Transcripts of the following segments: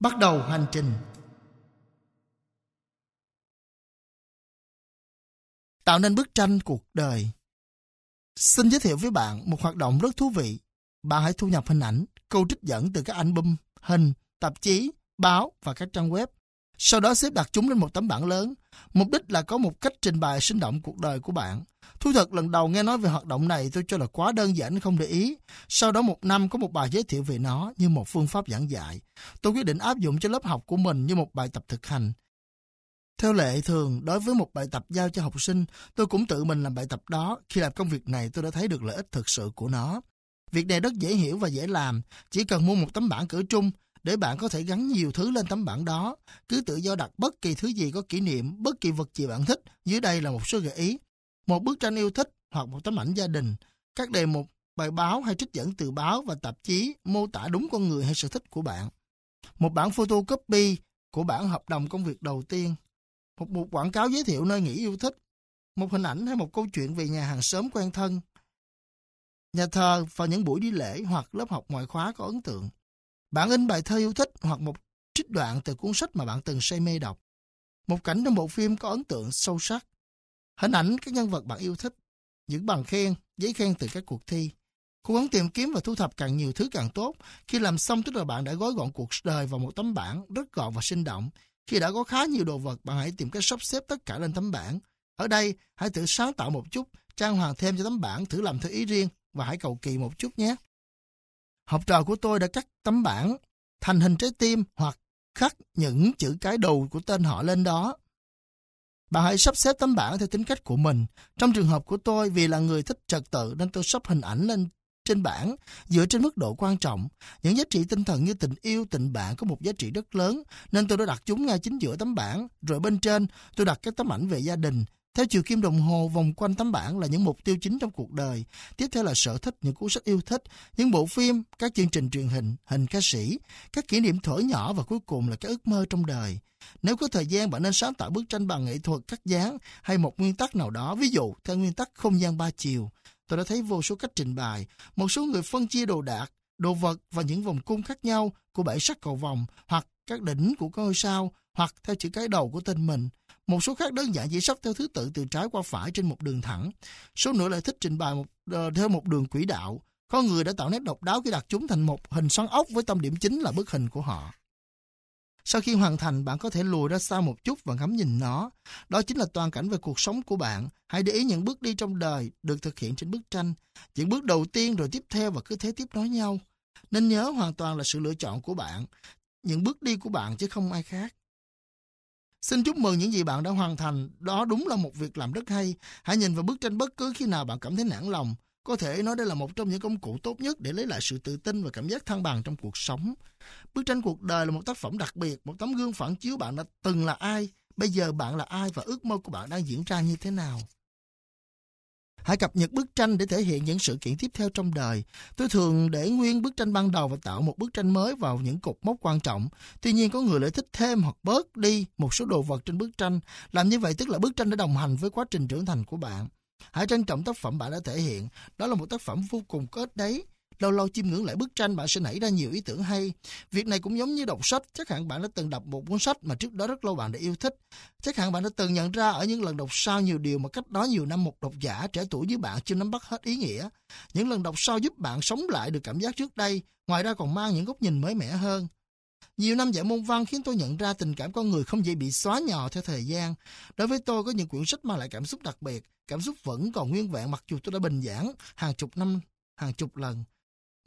Bắt đầu hành trình Tạo nên bức tranh cuộc đời Xin giới thiệu với bạn một hoạt động rất thú vị. Bạn hãy thu nhập hình ảnh, câu trích dẫn từ các album, hình, tạp chí, báo và các trang web. Sau đó xếp đặt chúng lên một tấm bảng lớn. Mục đích là có một cách trình bày sinh động cuộc đời của bạn. Thú thật lần đầu nghe nói về hoạt động này tôi cho là quá đơn giản không để ý. Sau đó một năm có một bài giới thiệu về nó như một phương pháp giảng dạy. Tôi quyết định áp dụng cho lớp học của mình như một bài tập thực hành. Theo lệ thường, đối với một bài tập giao cho học sinh, tôi cũng tự mình làm bài tập đó. Khi làm công việc này tôi đã thấy được lợi ích thực sự của nó. Việc này rất dễ hiểu và dễ làm. Chỉ cần mua một tấm bảng cỡ trung để bạn có thể gắn nhiều thứ lên tấm bảng đó. Cứ tự do đặt bất kỳ thứ gì có kỷ niệm, bất kỳ vật gì bạn thích. Dưới đây là một số gợi ý. Một bức tranh yêu thích hoặc một tấm ảnh gia đình. Các đề mục, bài báo hay trích dẫn từ báo và tạp chí mô tả đúng con người hay sở thích của bạn. Một bản photocopy của bản hợp đồng công việc đầu tiên. Một mục quảng cáo giới thiệu nơi nghỉ yêu thích. Một hình ảnh hay một câu chuyện về nhà hàng xóm quen thân. Nhà thờ vào những buổi đi lễ hoặc lớp học ngoại khóa có ấn tượng. Bạn in bài thơ yêu thích hoặc một trích đoạn từ cuốn sách mà bạn từng say mê đọc. Một cảnh trong bộ phim có ấn tượng sâu sắc. Hình ảnh các nhân vật bạn yêu thích. Những bằng khen, giấy khen từ các cuộc thi. Cố gắng tìm kiếm và thu thập càng nhiều thứ càng tốt. Khi làm xong tức là bạn đã gói gọn cuộc đời vào một tấm bảng rất gọn và sinh động. Khi đã có khá nhiều đồ vật, bạn hãy tìm cách sắp xếp tất cả lên tấm bảng. Ở đây, hãy thử sáng tạo một chút, trang hoàng thêm cho tấm bảng, thử làm theo ý riêng và hãy cầu kỳ một chút nhé. Học trò của tôi đã cắt tấm bảng thành hình trái tim hoặc khắc những chữ cái đầu của tên họ lên đó. Bạn hãy sắp xếp tấm bảng theo tính cách của mình. Trong trường hợp của tôi, vì là người thích trật tự nên tôi sắp hình ảnh lên trên bảng dựa trên mức độ quan trọng. Những giá trị tinh thần như tình yêu, tình bạn có một giá trị rất lớn nên tôi đã đặt chúng ngay chính giữa tấm bảng. Rồi bên trên tôi đặt các tấm ảnh về gia đình. Theo chiều kim đồng hồ vòng quanh tấm bảng là những mục tiêu chính trong cuộc đời. Tiếp theo là sở thích, những cuốn sách yêu thích, những bộ phim, các chương trình truyền hình, hình ca sĩ, các kỷ niệm thổi nhỏ và cuối cùng là các ước mơ trong đời. Nếu có thời gian bạn nên sáng tạo bức tranh bằng nghệ thuật cắt dán hay một nguyên tắc nào đó, ví dụ theo nguyên tắc không gian ba chiều. Tôi đã thấy vô số cách trình bày, một số người phân chia đồ đạc, đồ vật và những vòng cung khác nhau của bảy sắc cầu vòng hoặc các đỉnh của ngôi sao hoặc theo chữ cái đầu của tên mình. Một số khác đơn giản chỉ sắp theo thứ tự từ trái qua phải trên một đường thẳng. Số nữa lại thích trình bày một, uh, theo một đường quỹ đạo. Có người đã tạo nét độc đáo khi đặt chúng thành một hình xoắn ốc với tâm điểm chính là bức hình của họ. Sau khi hoàn thành, bạn có thể lùi ra xa một chút và ngắm nhìn nó. Đó chính là toàn cảnh về cuộc sống của bạn. Hãy để ý những bước đi trong đời được thực hiện trên bức tranh. Những bước đầu tiên rồi tiếp theo và cứ thế tiếp nối nhau. Nên nhớ hoàn toàn là sự lựa chọn của bạn. Những bước đi của bạn chứ không ai khác. Xin chúc mừng những gì bạn đã hoàn thành. Đó đúng là một việc làm rất hay. Hãy nhìn vào bức tranh bất cứ khi nào bạn cảm thấy nản lòng. Có thể nói đây là một trong những công cụ tốt nhất để lấy lại sự tự tin và cảm giác thăng bằng trong cuộc sống. Bức tranh cuộc đời là một tác phẩm đặc biệt, một tấm gương phản chiếu bạn đã từng là ai, bây giờ bạn là ai và ước mơ của bạn đang diễn ra như thế nào. Hãy cập nhật bức tranh để thể hiện những sự kiện tiếp theo trong đời. Tôi thường để nguyên bức tranh ban đầu và tạo một bức tranh mới vào những cột mốc quan trọng. Tuy nhiên, có người lại thích thêm hoặc bớt đi một số đồ vật trên bức tranh. Làm như vậy tức là bức tranh đã đồng hành với quá trình trưởng thành của bạn. Hãy trân trọng tác phẩm bạn đã thể hiện. Đó là một tác phẩm vô cùng có ích đấy. Lâu lâu chiêm ngưỡng lại bức tranh bạn sẽ nảy ra nhiều ý tưởng hay. Việc này cũng giống như đọc sách. Chắc hẳn bạn đã từng đọc một cuốn sách mà trước đó rất lâu bạn đã yêu thích. Chắc hẳn bạn đã từng nhận ra ở những lần đọc sau nhiều điều mà cách đó nhiều năm một độc giả trẻ tuổi như bạn chưa nắm bắt hết ý nghĩa. Những lần đọc sau giúp bạn sống lại được cảm giác trước đây, ngoài ra còn mang những góc nhìn mới mẻ hơn. Nhiều năm dạy môn văn khiến tôi nhận ra tình cảm con người không dễ bị xóa nhòa theo thời gian. Đối với tôi có những quyển sách mang lại cảm xúc đặc biệt, cảm xúc vẫn còn nguyên vẹn mặc dù tôi đã bình giảng hàng chục năm, hàng chục lần.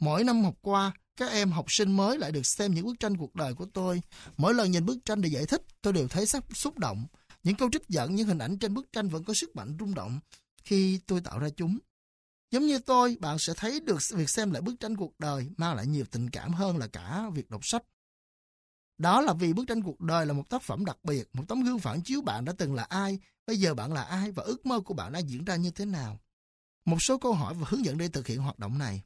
Mỗi năm học qua, các em học sinh mới lại được xem những bức tranh cuộc đời của tôi. Mỗi lần nhìn bức tranh để giải thích, tôi đều thấy sắc xúc động. Những câu trích dẫn, những hình ảnh trên bức tranh vẫn có sức mạnh rung động khi tôi tạo ra chúng. Giống như tôi, bạn sẽ thấy được việc xem lại bức tranh cuộc đời mang lại nhiều tình cảm hơn là cả việc đọc sách. Đó là vì bức tranh cuộc đời là một tác phẩm đặc biệt, một tấm gương phản chiếu bạn đã từng là ai, bây giờ bạn là ai và ước mơ của bạn đang diễn ra như thế nào. Một số câu hỏi và hướng dẫn để thực hiện hoạt động này.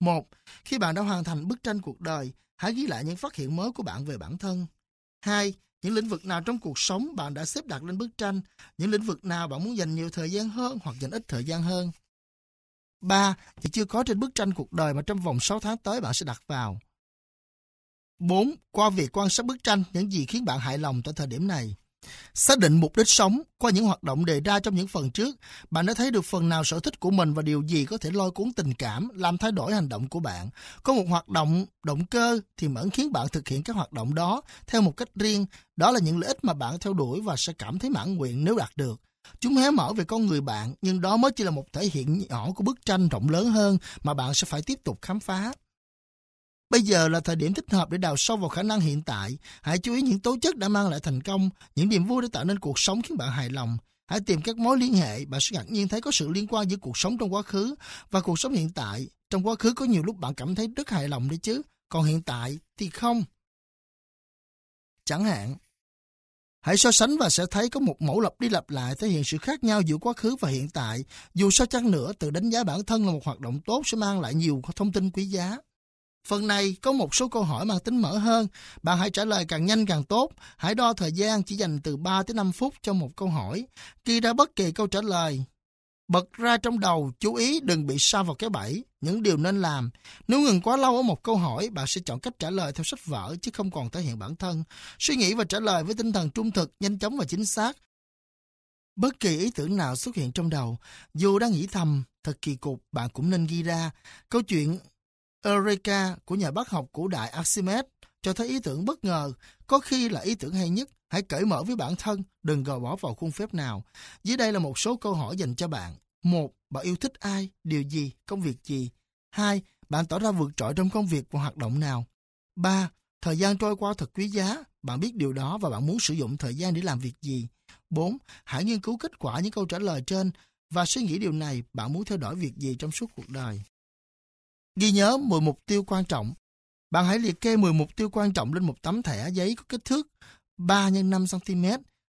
Một, khi bạn đã hoàn thành bức tranh cuộc đời, hãy ghi lại những phát hiện mới của bạn về bản thân. Hai, những lĩnh vực nào trong cuộc sống bạn đã xếp đặt lên bức tranh, những lĩnh vực nào bạn muốn dành nhiều thời gian hơn hoặc dành ít thời gian hơn. Ba, thì chưa có trên bức tranh cuộc đời mà trong vòng 6 tháng tới bạn sẽ đặt vào. 4. Qua việc quan sát bức tranh, những gì khiến bạn hài lòng tại thời điểm này. Xác định mục đích sống qua những hoạt động đề ra trong những phần trước, bạn đã thấy được phần nào sở thích của mình và điều gì có thể lôi cuốn tình cảm, làm thay đổi hành động của bạn. Có một hoạt động, động cơ thì vẫn khiến bạn thực hiện các hoạt động đó theo một cách riêng. Đó là những lợi ích mà bạn theo đuổi và sẽ cảm thấy mãn nguyện nếu đạt được. Chúng hé mở về con người bạn, nhưng đó mới chỉ là một thể hiện nhỏ của bức tranh rộng lớn hơn mà bạn sẽ phải tiếp tục khám phá. Bây giờ là thời điểm thích hợp để đào sâu vào khả năng hiện tại. Hãy chú ý những tố chất đã mang lại thành công, những niềm vui để tạo nên cuộc sống khiến bạn hài lòng. Hãy tìm các mối liên hệ, bạn sẽ ngạc nhiên thấy có sự liên quan giữa cuộc sống trong quá khứ và cuộc sống hiện tại. Trong quá khứ có nhiều lúc bạn cảm thấy rất hài lòng đấy chứ, còn hiện tại thì không. Chẳng hạn, Hãy so sánh và sẽ thấy có một mẫu lặp đi lặp lại thể hiện sự khác nhau giữa quá khứ và hiện tại. Dù sao chăng nữa, tự đánh giá bản thân là một hoạt động tốt sẽ mang lại nhiều thông tin quý giá. Phần này có một số câu hỏi mang tính mở hơn. Bạn hãy trả lời càng nhanh càng tốt. Hãy đo thời gian chỉ dành từ 3 tới 5 phút cho một câu hỏi. Ghi ra bất kỳ câu trả lời. Bật ra trong đầu, chú ý đừng bị sa vào cái bẫy, những điều nên làm. Nếu ngừng quá lâu ở một câu hỏi, bạn sẽ chọn cách trả lời theo sách vở chứ không còn thể hiện bản thân. Suy nghĩ và trả lời với tinh thần trung thực, nhanh chóng và chính xác. Bất kỳ ý tưởng nào xuất hiện trong đầu, dù đang nghĩ thầm, thật kỳ cục, bạn cũng nên ghi ra. Câu chuyện Eureka của nhà bác học cổ đại Archimedes cho thấy ý tưởng bất ngờ, có khi là ý tưởng hay nhất. Hãy cởi mở với bản thân, đừng gò bỏ vào khuôn phép nào. Dưới đây là một số câu hỏi dành cho bạn. một Bạn yêu thích ai, điều gì, công việc gì? hai Bạn tỏ ra vượt trội trong công việc và hoạt động nào? ba Thời gian trôi qua thật quý giá, bạn biết điều đó và bạn muốn sử dụng thời gian để làm việc gì? 4. Hãy nghiên cứu kết quả những câu trả lời trên và suy nghĩ điều này bạn muốn theo đuổi việc gì trong suốt cuộc đời. Ghi nhớ 10 mục tiêu quan trọng. Bạn hãy liệt kê 10 mục tiêu quan trọng lên một tấm thẻ giấy có kích thước 3 x 5 cm.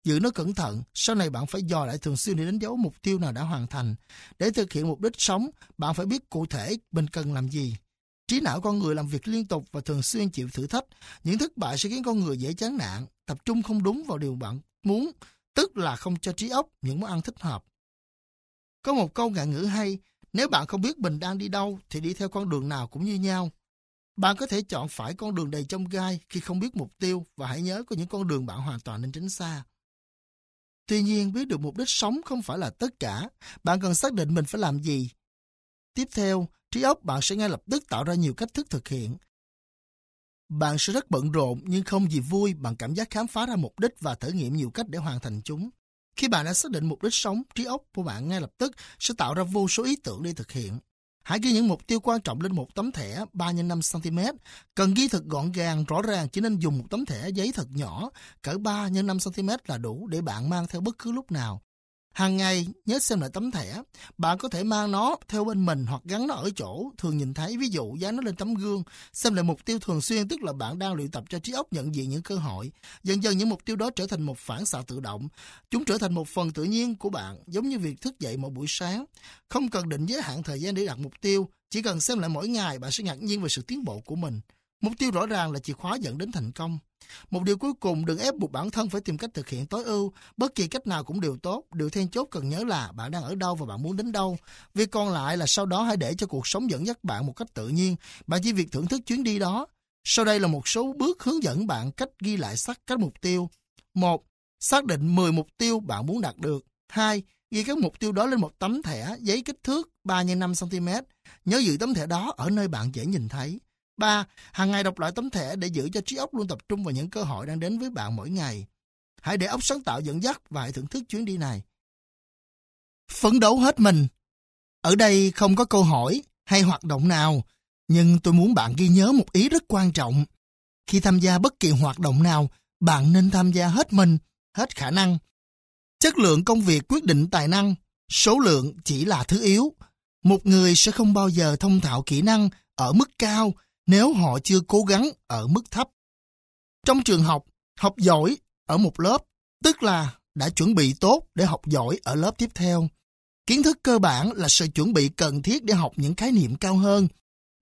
Giữ nó cẩn thận, sau này bạn phải dò lại thường xuyên để đánh dấu mục tiêu nào đã hoàn thành. Để thực hiện mục đích sống, bạn phải biết cụ thể mình cần làm gì. Trí não con người làm việc liên tục và thường xuyên chịu thử thách. Những thất bại sẽ khiến con người dễ chán nản, tập trung không đúng vào điều bạn muốn, tức là không cho trí óc những món ăn thích hợp. Có một câu ngạn ngữ hay, nếu bạn không biết mình đang đi đâu thì đi theo con đường nào cũng như nhau. Bạn có thể chọn phải con đường đầy trong gai khi không biết mục tiêu và hãy nhớ có những con đường bạn hoàn toàn nên tránh xa. Tuy nhiên, biết được mục đích sống không phải là tất cả. Bạn cần xác định mình phải làm gì. Tiếp theo, trí óc bạn sẽ ngay lập tức tạo ra nhiều cách thức thực hiện. Bạn sẽ rất bận rộn nhưng không gì vui bằng cảm giác khám phá ra mục đích và thử nghiệm nhiều cách để hoàn thành chúng. Khi bạn đã xác định mục đích sống, trí óc của bạn ngay lập tức sẽ tạo ra vô số ý tưởng để thực hiện. Hãy ghi những mục tiêu quan trọng lên một tấm thẻ 3 x 5 cm. Cần ghi thật gọn gàng, rõ ràng chỉ nên dùng một tấm thẻ giấy thật nhỏ, cỡ 3 x 5 cm là đủ để bạn mang theo bất cứ lúc nào. Hàng ngày nhớ xem lại tấm thẻ, bạn có thể mang nó theo bên mình hoặc gắn nó ở chỗ thường nhìn thấy, ví dụ dán nó lên tấm gương, xem lại mục tiêu thường xuyên tức là bạn đang luyện tập cho trí óc nhận diện những cơ hội. Dần dần những mục tiêu đó trở thành một phản xạ tự động, chúng trở thành một phần tự nhiên của bạn, giống như việc thức dậy mỗi buổi sáng. Không cần định giới hạn thời gian để đặt mục tiêu, chỉ cần xem lại mỗi ngày bạn sẽ ngạc nhiên về sự tiến bộ của mình. Mục tiêu rõ ràng là chìa khóa dẫn đến thành công. Một điều cuối cùng, đừng ép buộc bản thân phải tìm cách thực hiện tối ưu. Bất kỳ cách nào cũng đều tốt. Điều then chốt cần nhớ là bạn đang ở đâu và bạn muốn đến đâu. Việc còn lại là sau đó hãy để cho cuộc sống dẫn dắt bạn một cách tự nhiên. Bạn chỉ việc thưởng thức chuyến đi đó. Sau đây là một số bước hướng dẫn bạn cách ghi lại sắc các mục tiêu. 1. Xác định 10 mục tiêu bạn muốn đạt được. 2. Ghi các mục tiêu đó lên một tấm thẻ giấy kích thước 3 x 5 cm. Nhớ giữ tấm thẻ đó ở nơi bạn dễ nhìn thấy. 3. Hàng ngày đọc lại tấm thẻ để giữ cho trí óc luôn tập trung vào những cơ hội đang đến với bạn mỗi ngày. Hãy để óc sáng tạo dẫn dắt và hãy thưởng thức chuyến đi này. Phấn đấu hết mình. Ở đây không có câu hỏi hay hoạt động nào, nhưng tôi muốn bạn ghi nhớ một ý rất quan trọng. Khi tham gia bất kỳ hoạt động nào, bạn nên tham gia hết mình, hết khả năng. Chất lượng công việc quyết định tài năng, số lượng chỉ là thứ yếu. Một người sẽ không bao giờ thông thạo kỹ năng ở mức cao nếu họ chưa cố gắng ở mức thấp. Trong trường học, học giỏi ở một lớp, tức là đã chuẩn bị tốt để học giỏi ở lớp tiếp theo. Kiến thức cơ bản là sự chuẩn bị cần thiết để học những khái niệm cao hơn.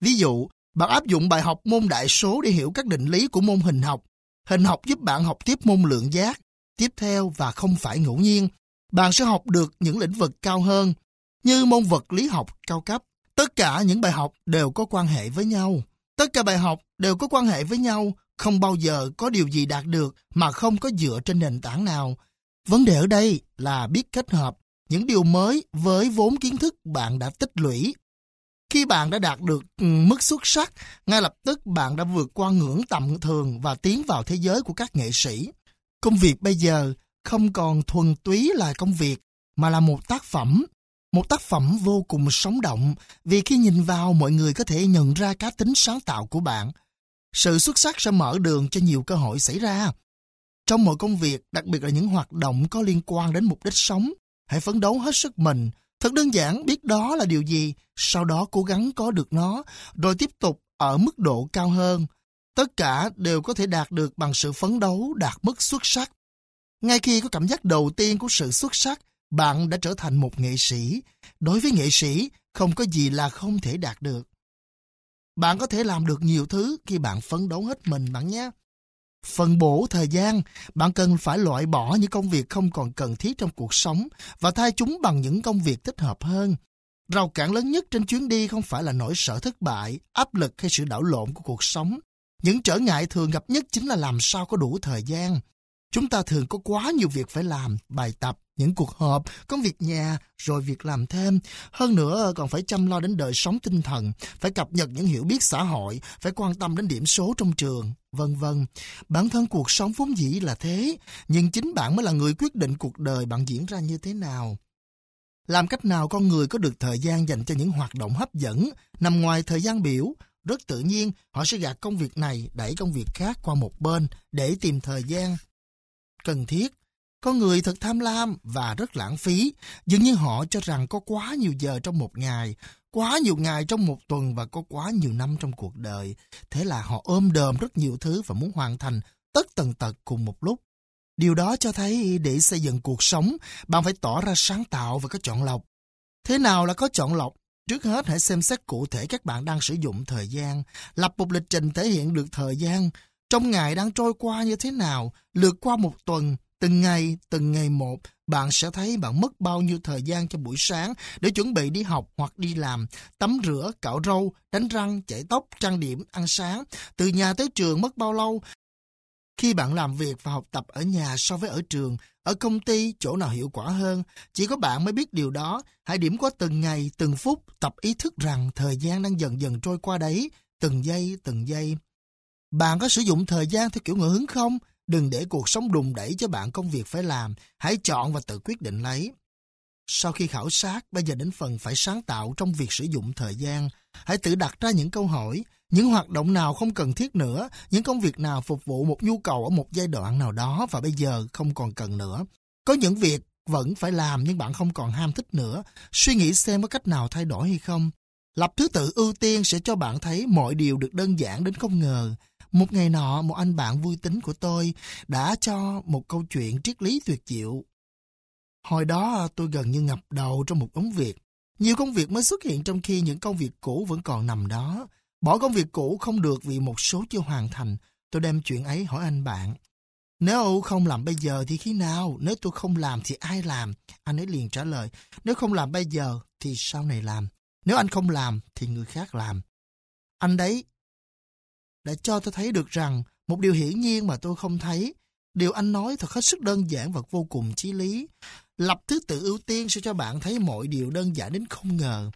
Ví dụ, bạn áp dụng bài học môn đại số để hiểu các định lý của môn hình học. Hình học giúp bạn học tiếp môn lượng giác. Tiếp theo và không phải ngẫu nhiên, bạn sẽ học được những lĩnh vực cao hơn, như môn vật lý học cao cấp. Tất cả những bài học đều có quan hệ với nhau. Tất cả bài học đều có quan hệ với nhau, Không bao giờ có điều gì đạt được mà không có dựa trên nền tảng nào. Vấn đề ở đây là biết kết hợp những điều mới với vốn kiến thức bạn đã tích lũy. Khi bạn đã đạt được ừ, mức xuất sắc, ngay lập tức bạn đã vượt qua ngưỡng tầm thường và tiến vào thế giới của các nghệ sĩ. Công việc bây giờ không còn thuần túy là công việc, mà là một tác phẩm. Một tác phẩm vô cùng sống động, vì khi nhìn vào mọi người có thể nhận ra cá tính sáng tạo của bạn. Sự xuất sắc sẽ mở đường cho nhiều cơ hội xảy ra. Trong mọi công việc, đặc biệt là những hoạt động có liên quan đến mục đích sống, hãy phấn đấu hết sức mình. Thật đơn giản biết đó là điều gì, sau đó cố gắng có được nó, rồi tiếp tục ở mức độ cao hơn. Tất cả đều có thể đạt được bằng sự phấn đấu đạt mức xuất sắc. Ngay khi có cảm giác đầu tiên của sự xuất sắc, bạn đã trở thành một nghệ sĩ. Đối với nghệ sĩ, không có gì là không thể đạt được. Bạn có thể làm được nhiều thứ khi bạn phấn đấu hết mình bạn nhé. Phần bổ thời gian, bạn cần phải loại bỏ những công việc không còn cần thiết trong cuộc sống và thay chúng bằng những công việc thích hợp hơn. Rào cản lớn nhất trên chuyến đi không phải là nỗi sợ thất bại, áp lực hay sự đảo lộn của cuộc sống. Những trở ngại thường gặp nhất chính là làm sao có đủ thời gian. Chúng ta thường có quá nhiều việc phải làm, bài tập, những cuộc họp, công việc nhà, rồi việc làm thêm. Hơn nữa còn phải chăm lo đến đời sống tinh thần, phải cập nhật những hiểu biết xã hội, phải quan tâm đến điểm số trong trường, vân vân. Bản thân cuộc sống vốn dĩ là thế, nhưng chính bạn mới là người quyết định cuộc đời bạn diễn ra như thế nào. Làm cách nào con người có được thời gian dành cho những hoạt động hấp dẫn, nằm ngoài thời gian biểu, rất tự nhiên họ sẽ gạt công việc này đẩy công việc khác qua một bên để tìm thời gian cần thiết. Con người thật tham lam và rất lãng phí, dường như họ cho rằng có quá nhiều giờ trong một ngày, quá nhiều ngày trong một tuần và có quá nhiều năm trong cuộc đời. Thế là họ ôm đờm rất nhiều thứ và muốn hoàn thành tất tần tật cùng một lúc. Điều đó cho thấy để xây dựng cuộc sống, bạn phải tỏ ra sáng tạo và có chọn lọc. Thế nào là có chọn lọc? Trước hết hãy xem xét cụ thể các bạn đang sử dụng thời gian, lập một lịch trình thể hiện được thời gian, trong ngày đang trôi qua như thế nào, lượt qua một tuần, từng ngày, từng ngày một, bạn sẽ thấy bạn mất bao nhiêu thời gian cho buổi sáng để chuẩn bị đi học hoặc đi làm, tắm rửa, cạo râu, đánh răng, chải tóc, trang điểm, ăn sáng. Từ nhà tới trường mất bao lâu? Khi bạn làm việc và học tập ở nhà so với ở trường, ở công ty, chỗ nào hiệu quả hơn, chỉ có bạn mới biết điều đó. Hãy điểm qua từng ngày, từng phút, tập ý thức rằng thời gian đang dần dần trôi qua đấy, từng giây, từng giây. Bạn có sử dụng thời gian theo kiểu ngẫu hứng không? Đừng để cuộc sống đùng đẩy cho bạn công việc phải làm. Hãy chọn và tự quyết định lấy. Sau khi khảo sát, bây giờ đến phần phải sáng tạo trong việc sử dụng thời gian. Hãy tự đặt ra những câu hỏi. Những hoạt động nào không cần thiết nữa, những công việc nào phục vụ một nhu cầu ở một giai đoạn nào đó và bây giờ không còn cần nữa. Có những việc vẫn phải làm nhưng bạn không còn ham thích nữa. Suy nghĩ xem có cách nào thay đổi hay không. Lập thứ tự ưu tiên sẽ cho bạn thấy mọi điều được đơn giản đến không ngờ. Một ngày nọ, một anh bạn vui tính của tôi đã cho một câu chuyện triết lý tuyệt diệu. Hồi đó tôi gần như ngập đầu trong một đống việc. Nhiều công việc mới xuất hiện trong khi những công việc cũ vẫn còn nằm đó. Bỏ công việc cũ không được vì một số chưa hoàn thành. Tôi đem chuyện ấy hỏi anh bạn. Nếu không làm bây giờ thì khi nào? Nếu tôi không làm thì ai làm? Anh ấy liền trả lời. Nếu không làm bây giờ thì sau này làm. Nếu anh không làm thì người khác làm. Anh đấy đã cho tôi thấy được rằng một điều hiển nhiên mà tôi không thấy. Điều anh nói thật hết sức đơn giản và vô cùng chí lý. Lập thứ tự ưu tiên sẽ cho bạn thấy mọi điều đơn giản đến không ngờ.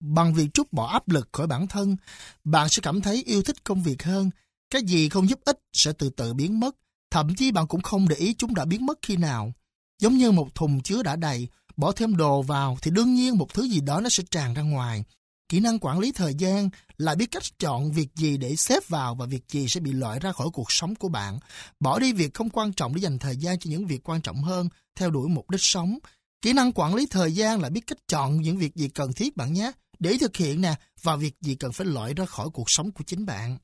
Bằng việc trút bỏ áp lực khỏi bản thân, bạn sẽ cảm thấy yêu thích công việc hơn. Cái gì không giúp ích sẽ từ từ biến mất. Thậm chí bạn cũng không để ý chúng đã biến mất khi nào. Giống như một thùng chứa đã đầy, bỏ thêm đồ vào thì đương nhiên một thứ gì đó nó sẽ tràn ra ngoài. Kỹ năng quản lý thời gian là biết cách chọn việc gì để xếp vào và việc gì sẽ bị loại ra khỏi cuộc sống của bạn. Bỏ đi việc không quan trọng để dành thời gian cho những việc quan trọng hơn, theo đuổi mục đích sống. Kỹ năng quản lý thời gian là biết cách chọn những việc gì cần thiết bạn nhé, để thực hiện nè, và việc gì cần phải loại ra khỏi cuộc sống của chính bạn.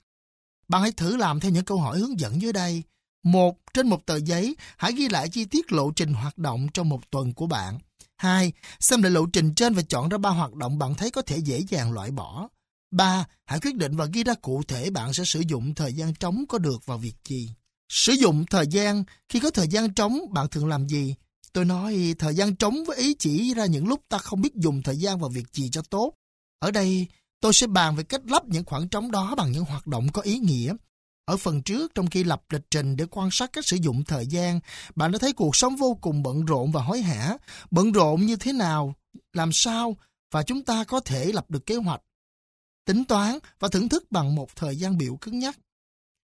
Bạn hãy thử làm theo những câu hỏi hướng dẫn dưới đây. Một, trên một tờ giấy, hãy ghi lại chi tiết lộ trình hoạt động trong một tuần của bạn. 2. Xem lại lộ trình trên và chọn ra ba hoạt động bạn thấy có thể dễ dàng loại bỏ. 3. Hãy quyết định và ghi ra cụ thể bạn sẽ sử dụng thời gian trống có được vào việc gì. Sử dụng thời gian, khi có thời gian trống bạn thường làm gì? Tôi nói thời gian trống với ý chỉ ra những lúc ta không biết dùng thời gian vào việc gì cho tốt. Ở đây, tôi sẽ bàn về cách lấp những khoảng trống đó bằng những hoạt động có ý nghĩa. Ở phần trước, trong khi lập lịch trình để quan sát cách sử dụng thời gian, bạn đã thấy cuộc sống vô cùng bận rộn và hối hả. Bận rộn như thế nào, làm sao, và chúng ta có thể lập được kế hoạch, tính toán và thưởng thức bằng một thời gian biểu cứng nhắc.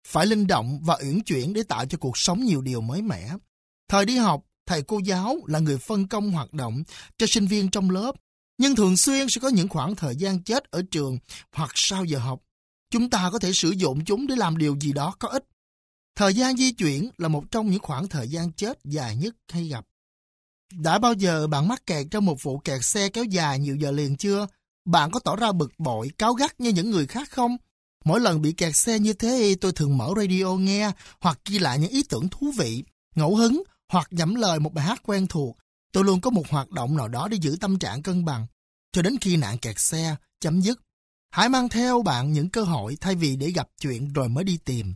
Phải linh động và uyển chuyển để tạo cho cuộc sống nhiều điều mới mẻ. Thời đi học, thầy cô giáo là người phân công hoạt động cho sinh viên trong lớp, nhưng thường xuyên sẽ có những khoảng thời gian chết ở trường hoặc sau giờ học. Chúng ta có thể sử dụng chúng để làm điều gì đó có ích. Thời gian di chuyển là một trong những khoảng thời gian chết dài nhất hay gặp. Đã bao giờ bạn mắc kẹt trong một vụ kẹt xe kéo dài nhiều giờ liền chưa? Bạn có tỏ ra bực bội, cáo gắt như những người khác không? Mỗi lần bị kẹt xe như thế tôi thường mở radio nghe hoặc ghi lại những ý tưởng thú vị, ngẫu hứng hoặc nhẩm lời một bài hát quen thuộc. Tôi luôn có một hoạt động nào đó để giữ tâm trạng cân bằng, cho đến khi nạn kẹt xe chấm dứt. Hãy mang theo bạn những cơ hội thay vì để gặp chuyện rồi mới đi tìm.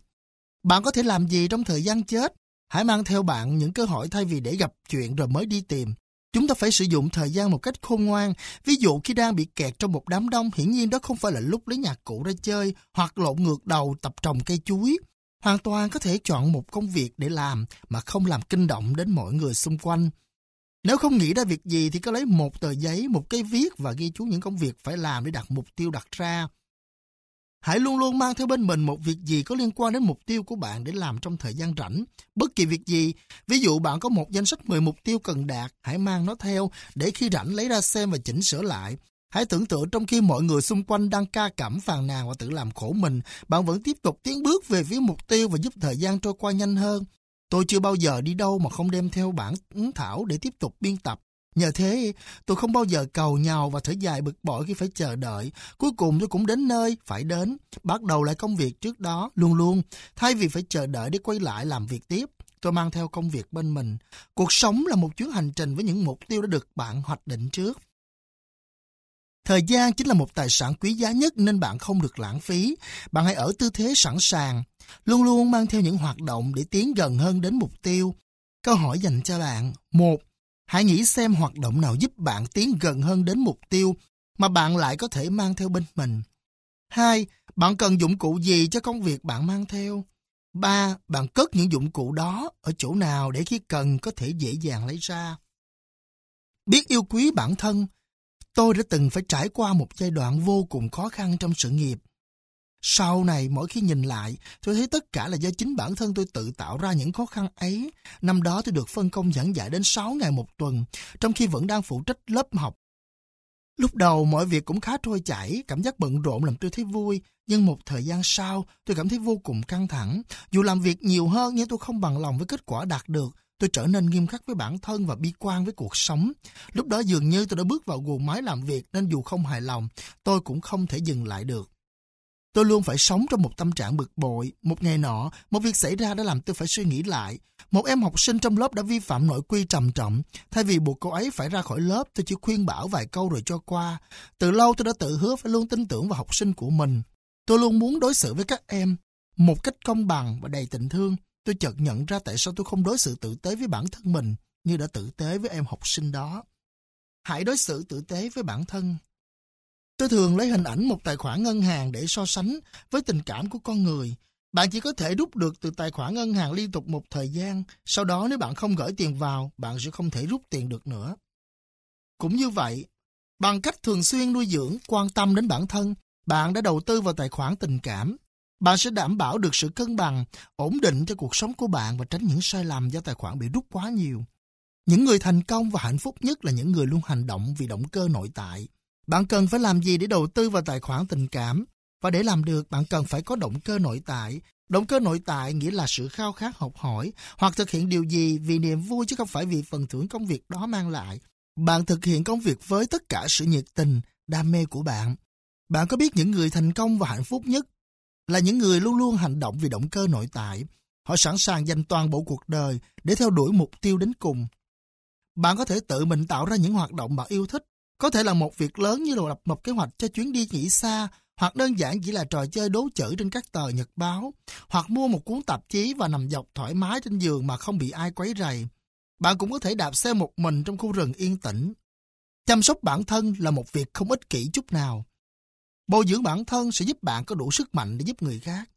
Bạn có thể làm gì trong thời gian chết? Hãy mang theo bạn những cơ hội thay vì để gặp chuyện rồi mới đi tìm. Chúng ta phải sử dụng thời gian một cách khôn ngoan. Ví dụ khi đang bị kẹt trong một đám đông, hiển nhiên đó không phải là lúc lấy nhạc cụ ra chơi hoặc lộn ngược đầu tập trồng cây chuối. Hoàn toàn có thể chọn một công việc để làm mà không làm kinh động đến mọi người xung quanh. Nếu không nghĩ ra việc gì thì có lấy một tờ giấy, một cây viết và ghi chú những công việc phải làm để đặt mục tiêu đặt ra. Hãy luôn luôn mang theo bên mình một việc gì có liên quan đến mục tiêu của bạn để làm trong thời gian rảnh. Bất kỳ việc gì, ví dụ bạn có một danh sách 10 mục tiêu cần đạt, hãy mang nó theo để khi rảnh lấy ra xem và chỉnh sửa lại. Hãy tưởng tượng trong khi mọi người xung quanh đang ca cảm phàn nàn và tự làm khổ mình, bạn vẫn tiếp tục tiến bước về phía mục tiêu và giúp thời gian trôi qua nhanh hơn. Tôi chưa bao giờ đi đâu mà không đem theo bản ứng thảo để tiếp tục biên tập. Nhờ thế, tôi không bao giờ cầu nhau và thở dài bực bội khi phải chờ đợi. Cuối cùng tôi cũng đến nơi, phải đến, bắt đầu lại công việc trước đó, luôn luôn. Thay vì phải chờ đợi để quay lại làm việc tiếp, tôi mang theo công việc bên mình. Cuộc sống là một chuyến hành trình với những mục tiêu đã được bạn hoạch định trước. Thời gian chính là một tài sản quý giá nhất nên bạn không được lãng phí. Bạn hãy ở tư thế sẵn sàng, luôn luôn mang theo những hoạt động để tiến gần hơn đến mục tiêu. Câu hỏi dành cho bạn. một Hãy nghĩ xem hoạt động nào giúp bạn tiến gần hơn đến mục tiêu mà bạn lại có thể mang theo bên mình. 2. Bạn cần dụng cụ gì cho công việc bạn mang theo? 3. Bạn cất những dụng cụ đó ở chỗ nào để khi cần có thể dễ dàng lấy ra? Biết yêu quý bản thân, tôi đã từng phải trải qua một giai đoạn vô cùng khó khăn trong sự nghiệp. Sau này, mỗi khi nhìn lại, tôi thấy tất cả là do chính bản thân tôi tự tạo ra những khó khăn ấy. Năm đó tôi được phân công giảng dạy đến 6 ngày một tuần, trong khi vẫn đang phụ trách lớp học. Lúc đầu mọi việc cũng khá trôi chảy, cảm giác bận rộn làm tôi thấy vui, nhưng một thời gian sau tôi cảm thấy vô cùng căng thẳng. Dù làm việc nhiều hơn nhưng tôi không bằng lòng với kết quả đạt được, tôi trở nên nghiêm khắc với bản thân và bi quan với cuộc sống. Lúc đó dường như tôi đã bước vào guồng máy làm việc nên dù không hài lòng, tôi cũng không thể dừng lại được. Tôi luôn phải sống trong một tâm trạng bực bội. Một ngày nọ, một việc xảy ra đã làm tôi phải suy nghĩ lại. Một em học sinh trong lớp đã vi phạm nội quy trầm trọng. Thay vì buộc cô ấy phải ra khỏi lớp, tôi chỉ khuyên bảo vài câu rồi cho qua. Từ lâu tôi đã tự hứa phải luôn tin tưởng vào học sinh của mình. Tôi luôn muốn đối xử với các em một cách công bằng và đầy tình thương. Tôi chợt nhận ra tại sao tôi không đối xử tử tế với bản thân mình như đã tử tế với em học sinh đó. Hãy đối xử tử tế với bản thân Tôi thường lấy hình ảnh một tài khoản ngân hàng để so sánh với tình cảm của con người. Bạn chỉ có thể rút được từ tài khoản ngân hàng liên tục một thời gian, sau đó nếu bạn không gửi tiền vào, bạn sẽ không thể rút tiền được nữa. Cũng như vậy, bằng cách thường xuyên nuôi dưỡng, quan tâm đến bản thân, bạn đã đầu tư vào tài khoản tình cảm. Bạn sẽ đảm bảo được sự cân bằng, ổn định cho cuộc sống của bạn và tránh những sai lầm do tài khoản bị rút quá nhiều. Những người thành công và hạnh phúc nhất là những người luôn hành động vì động cơ nội tại. Bạn cần phải làm gì để đầu tư vào tài khoản tình cảm? Và để làm được, bạn cần phải có động cơ nội tại. Động cơ nội tại nghĩa là sự khao khát học hỏi hoặc thực hiện điều gì vì niềm vui chứ không phải vì phần thưởng công việc đó mang lại. Bạn thực hiện công việc với tất cả sự nhiệt tình, đam mê của bạn. Bạn có biết những người thành công và hạnh phúc nhất là những người luôn luôn hành động vì động cơ nội tại. Họ sẵn sàng dành toàn bộ cuộc đời để theo đuổi mục tiêu đến cùng. Bạn có thể tự mình tạo ra những hoạt động bạn yêu thích có thể là một việc lớn như là lập một kế hoạch cho chuyến đi nghỉ xa, hoặc đơn giản chỉ là trò chơi đố chữ trên các tờ nhật báo, hoặc mua một cuốn tạp chí và nằm dọc thoải mái trên giường mà không bị ai quấy rầy. Bạn cũng có thể đạp xe một mình trong khu rừng yên tĩnh. Chăm sóc bản thân là một việc không ích kỷ chút nào. Bồi dưỡng bản thân sẽ giúp bạn có đủ sức mạnh để giúp người khác.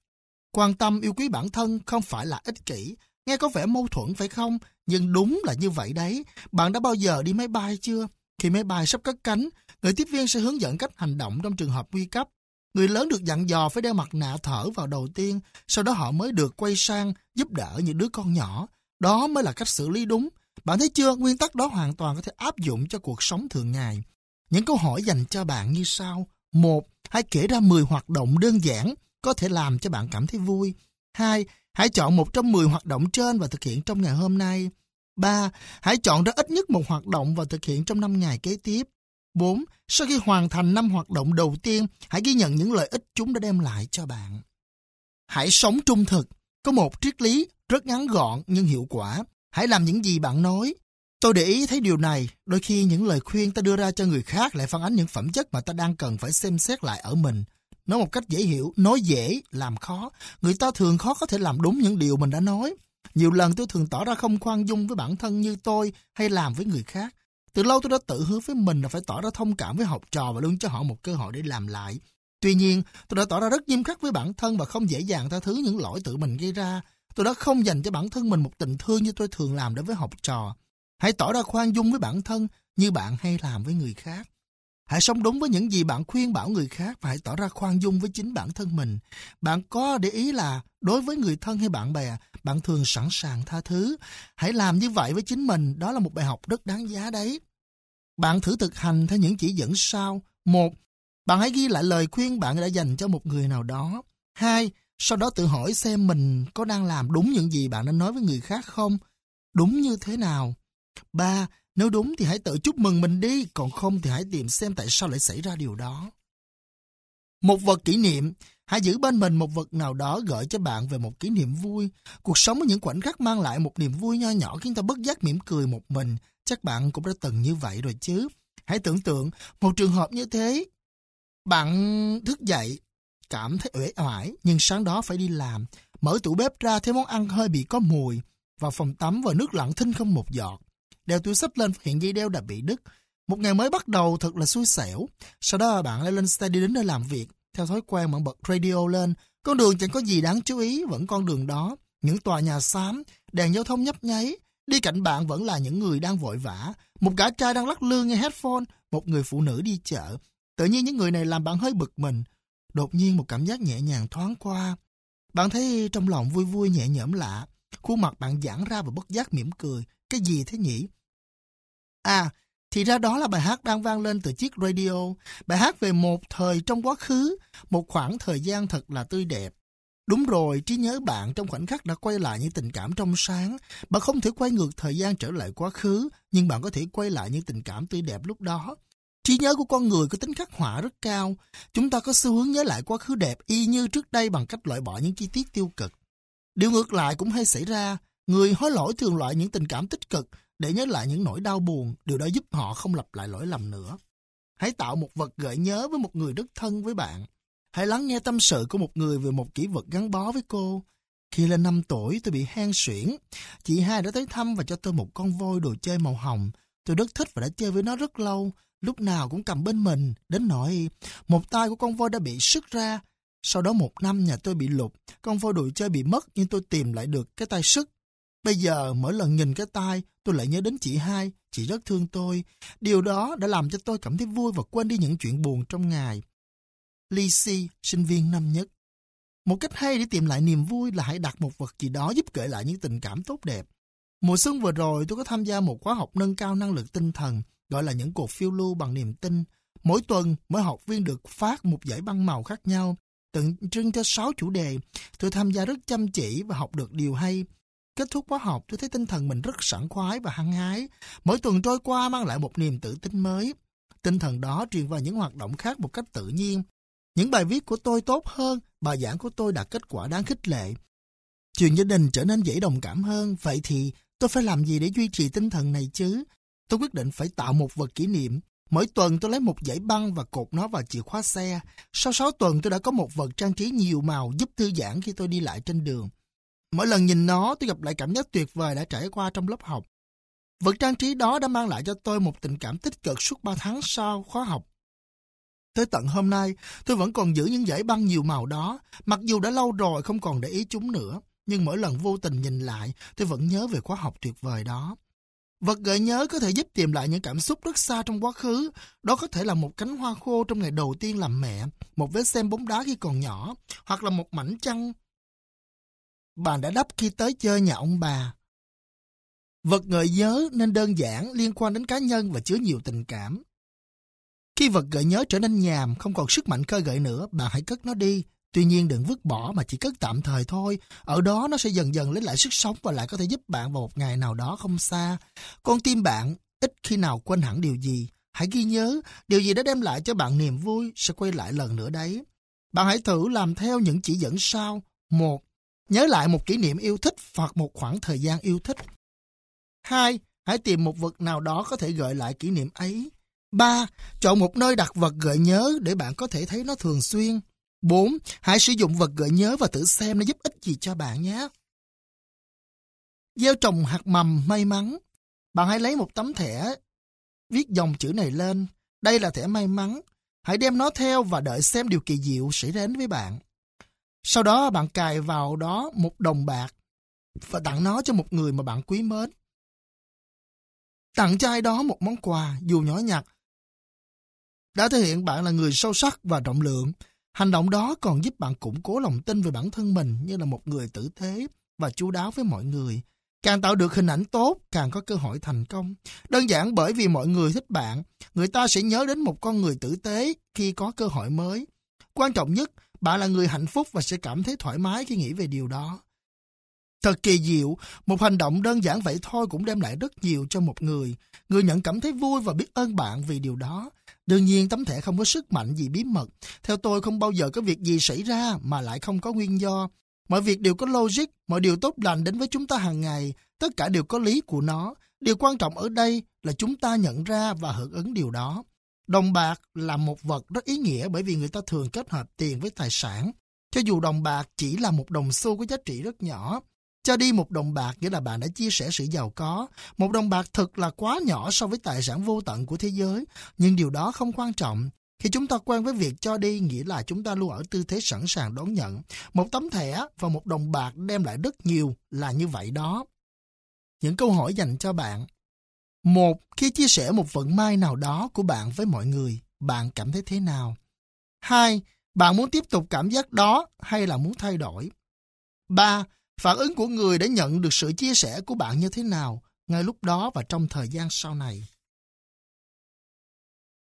Quan tâm yêu quý bản thân không phải là ích kỷ. Nghe có vẻ mâu thuẫn phải không? Nhưng đúng là như vậy đấy. Bạn đã bao giờ đi máy bay chưa? Khi máy bay sắp cất cánh, người tiếp viên sẽ hướng dẫn cách hành động trong trường hợp nguy cấp. Người lớn được dặn dò phải đeo mặt nạ thở vào đầu tiên, sau đó họ mới được quay sang giúp đỡ những đứa con nhỏ. Đó mới là cách xử lý đúng. Bạn thấy chưa, nguyên tắc đó hoàn toàn có thể áp dụng cho cuộc sống thường ngày. Những câu hỏi dành cho bạn như sau. Một, hãy kể ra 10 hoạt động đơn giản có thể làm cho bạn cảm thấy vui. Hai, hãy chọn một trong 10 hoạt động trên và thực hiện trong ngày hôm nay. 3. Hãy chọn ra ít nhất một hoạt động và thực hiện trong 5 ngày kế tiếp. 4. Sau khi hoàn thành năm hoạt động đầu tiên, hãy ghi nhận những lợi ích chúng đã đem lại cho bạn. Hãy sống trung thực. Có một triết lý rất ngắn gọn nhưng hiệu quả. Hãy làm những gì bạn nói. Tôi để ý thấy điều này, đôi khi những lời khuyên ta đưa ra cho người khác lại phản ánh những phẩm chất mà ta đang cần phải xem xét lại ở mình. Nói một cách dễ hiểu, nói dễ, làm khó. Người ta thường khó có thể làm đúng những điều mình đã nói. Nhiều lần tôi thường tỏ ra không khoan dung với bản thân như tôi hay làm với người khác. Từ lâu tôi đã tự hứa với mình là phải tỏ ra thông cảm với học trò và luôn cho họ một cơ hội để làm lại. Tuy nhiên, tôi đã tỏ ra rất nghiêm khắc với bản thân và không dễ dàng tha thứ những lỗi tự mình gây ra. Tôi đã không dành cho bản thân mình một tình thương như tôi thường làm đối với học trò. Hãy tỏ ra khoan dung với bản thân như bạn hay làm với người khác. Hãy sống đúng với những gì bạn khuyên bảo người khác và hãy tỏ ra khoan dung với chính bản thân mình. Bạn có để ý là đối với người thân hay bạn bè, bạn thường sẵn sàng tha thứ. Hãy làm như vậy với chính mình, đó là một bài học rất đáng giá đấy. Bạn thử thực hành theo những chỉ dẫn sau. Một, bạn hãy ghi lại lời khuyên bạn đã dành cho một người nào đó. Hai, sau đó tự hỏi xem mình có đang làm đúng những gì bạn đã nói với người khác không? Đúng như thế nào? Ba, nếu đúng thì hãy tự chúc mừng mình đi, còn không thì hãy tìm xem tại sao lại xảy ra điều đó. Một vật kỷ niệm, hãy giữ bên mình một vật nào đó gợi cho bạn về một kỷ niệm vui. Cuộc sống với những khoảnh khắc mang lại một niềm vui nho nhỏ khiến ta bất giác mỉm cười một mình. Chắc bạn cũng đã từng như vậy rồi chứ. Hãy tưởng tượng một trường hợp như thế. Bạn thức dậy, cảm thấy uể oải, nhưng sáng đó phải đi làm. Mở tủ bếp ra thấy món ăn hơi bị có mùi. Vào phòng tắm và nước lặng thinh không một giọt. Đeo túi sách lên phát hiện dây đeo đã bị đứt. Một ngày mới bắt đầu thật là xui xẻo. Sau đó bạn lại lên xe đi đến nơi làm việc. Theo thói quen bạn bật radio lên. Con đường chẳng có gì đáng chú ý, vẫn con đường đó. Những tòa nhà xám, đèn giao thông nhấp nháy. Đi cạnh bạn vẫn là những người đang vội vã. Một gã trai đang lắc lư nghe headphone, một người phụ nữ đi chợ. Tự nhiên những người này làm bạn hơi bực mình. Đột nhiên một cảm giác nhẹ nhàng thoáng qua. Bạn thấy trong lòng vui vui nhẹ nhõm lạ. Khuôn mặt bạn giãn ra và bất giác mỉm cười. Cái gì thế nhỉ? À, thì ra đó là bài hát đang vang lên từ chiếc radio. Bài hát về một thời trong quá khứ, một khoảng thời gian thật là tươi đẹp. Đúng rồi, trí nhớ bạn trong khoảnh khắc đã quay lại những tình cảm trong sáng. Bạn không thể quay ngược thời gian trở lại quá khứ, nhưng bạn có thể quay lại những tình cảm tươi đẹp lúc đó. Trí nhớ của con người có tính khắc họa rất cao. Chúng ta có xu hướng nhớ lại quá khứ đẹp y như trước đây bằng cách loại bỏ những chi tiết tiêu cực. Điều ngược lại cũng hay xảy ra. Người hối lỗi thường loại những tình cảm tích cực để nhớ lại những nỗi đau buồn, điều đó giúp họ không lặp lại lỗi lầm nữa. Hãy tạo một vật gợi nhớ với một người rất thân với bạn. Hãy lắng nghe tâm sự của một người về một kỷ vật gắn bó với cô. Khi lên 5 tuổi, tôi bị hen suyễn. Chị hai đã tới thăm và cho tôi một con voi đồ chơi màu hồng. Tôi rất thích và đã chơi với nó rất lâu. Lúc nào cũng cầm bên mình. Đến nỗi một tay của con voi đã bị sức ra. Sau đó một năm nhà tôi bị lục. Con voi đồ chơi bị mất nhưng tôi tìm lại được cái tay sức. Bây giờ mỗi lần nhìn cái tai tôi lại nhớ đến chị hai, chị rất thương tôi. Điều đó đã làm cho tôi cảm thấy vui và quên đi những chuyện buồn trong ngày. Lisi, sinh viên năm nhất. Một cách hay để tìm lại niềm vui là hãy đặt một vật gì đó giúp kể lại những tình cảm tốt đẹp. Mùa xuân vừa rồi tôi có tham gia một khóa học nâng cao năng lực tinh thần, gọi là những cuộc phiêu lưu bằng niềm tin. Mỗi tuần, mỗi học viên được phát một giải băng màu khác nhau, tượng trưng cho 6 chủ đề. Tôi tham gia rất chăm chỉ và học được điều hay. Kết thúc khóa học, tôi thấy tinh thần mình rất sảng khoái và hăng hái. Mỗi tuần trôi qua mang lại một niềm tự tin mới. Tinh thần đó truyền vào những hoạt động khác một cách tự nhiên. Những bài viết của tôi tốt hơn, bài giảng của tôi đạt kết quả đáng khích lệ. Chuyện gia đình trở nên dễ đồng cảm hơn, vậy thì tôi phải làm gì để duy trì tinh thần này chứ? Tôi quyết định phải tạo một vật kỷ niệm. Mỗi tuần tôi lấy một dãy băng và cột nó vào chìa khóa xe. Sau 6 tuần tôi đã có một vật trang trí nhiều màu giúp thư giãn khi tôi đi lại trên đường. Mỗi lần nhìn nó tôi gặp lại cảm giác tuyệt vời đã trải qua trong lớp học. Vật trang trí đó đã mang lại cho tôi một tình cảm tích cực suốt 3 tháng sau khóa học. Tới tận hôm nay, tôi vẫn còn giữ những dãy băng nhiều màu đó, mặc dù đã lâu rồi không còn để ý chúng nữa. Nhưng mỗi lần vô tình nhìn lại, tôi vẫn nhớ về khóa học tuyệt vời đó. Vật gợi nhớ có thể giúp tìm lại những cảm xúc rất xa trong quá khứ. Đó có thể là một cánh hoa khô trong ngày đầu tiên làm mẹ, một vết xem bóng đá khi còn nhỏ, hoặc là một mảnh chăn bạn đã đắp khi tới chơi nhà ông bà. Vật gợi nhớ nên đơn giản, liên quan đến cá nhân và chứa nhiều tình cảm. Khi vật gợi nhớ trở nên nhàm, không còn sức mạnh khơi gợi nữa, bạn hãy cất nó đi. Tuy nhiên đừng vứt bỏ mà chỉ cất tạm thời thôi. Ở đó nó sẽ dần dần lấy lại sức sống và lại có thể giúp bạn vào một ngày nào đó không xa. Con tim bạn ít khi nào quên hẳn điều gì. Hãy ghi nhớ, điều gì đã đem lại cho bạn niềm vui sẽ quay lại lần nữa đấy. Bạn hãy thử làm theo những chỉ dẫn sau. Một, nhớ lại một kỷ niệm yêu thích hoặc một khoảng thời gian yêu thích. Hai, hãy tìm một vật nào đó có thể gợi lại kỷ niệm ấy. 3. Chọn một nơi đặt vật gợi nhớ để bạn có thể thấy nó thường xuyên. 4. Hãy sử dụng vật gợi nhớ và thử xem nó giúp ích gì cho bạn nhé. Gieo trồng hạt mầm may mắn. Bạn hãy lấy một tấm thẻ, viết dòng chữ này lên. Đây là thẻ may mắn. Hãy đem nó theo và đợi xem điều kỳ diệu xảy đến với bạn. Sau đó bạn cài vào đó một đồng bạc và tặng nó cho một người mà bạn quý mến. Tặng cho ai đó một món quà dù nhỏ nhặt đã thể hiện bạn là người sâu sắc và rộng lượng. Hành động đó còn giúp bạn củng cố lòng tin về bản thân mình như là một người tử tế và chu đáo với mọi người. Càng tạo được hình ảnh tốt, càng có cơ hội thành công. Đơn giản bởi vì mọi người thích bạn, người ta sẽ nhớ đến một con người tử tế khi có cơ hội mới. Quan trọng nhất, bạn là người hạnh phúc và sẽ cảm thấy thoải mái khi nghĩ về điều đó. Thật kỳ diệu, một hành động đơn giản vậy thôi cũng đem lại rất nhiều cho một người. Người nhận cảm thấy vui và biết ơn bạn vì điều đó. Đương nhiên tấm thẻ không có sức mạnh gì bí mật. Theo tôi không bao giờ có việc gì xảy ra mà lại không có nguyên do. Mọi việc đều có logic, mọi điều tốt lành đến với chúng ta hàng ngày. Tất cả đều có lý của nó. Điều quan trọng ở đây là chúng ta nhận ra và hưởng ứng điều đó. Đồng bạc là một vật rất ý nghĩa bởi vì người ta thường kết hợp tiền với tài sản. Cho dù đồng bạc chỉ là một đồng xu có giá trị rất nhỏ, cho đi một đồng bạc nghĩa là bạn đã chia sẻ sự giàu có. Một đồng bạc thực là quá nhỏ so với tài sản vô tận của thế giới, nhưng điều đó không quan trọng. Khi chúng ta quen với việc cho đi nghĩa là chúng ta luôn ở tư thế sẵn sàng đón nhận. Một tấm thẻ và một đồng bạc đem lại rất nhiều là như vậy đó. Những câu hỏi dành cho bạn. Một, khi chia sẻ một vận may nào đó của bạn với mọi người, bạn cảm thấy thế nào? Hai, bạn muốn tiếp tục cảm giác đó hay là muốn thay đổi? Ba, Phản ứng của người đã nhận được sự chia sẻ của bạn như thế nào ngay lúc đó và trong thời gian sau này?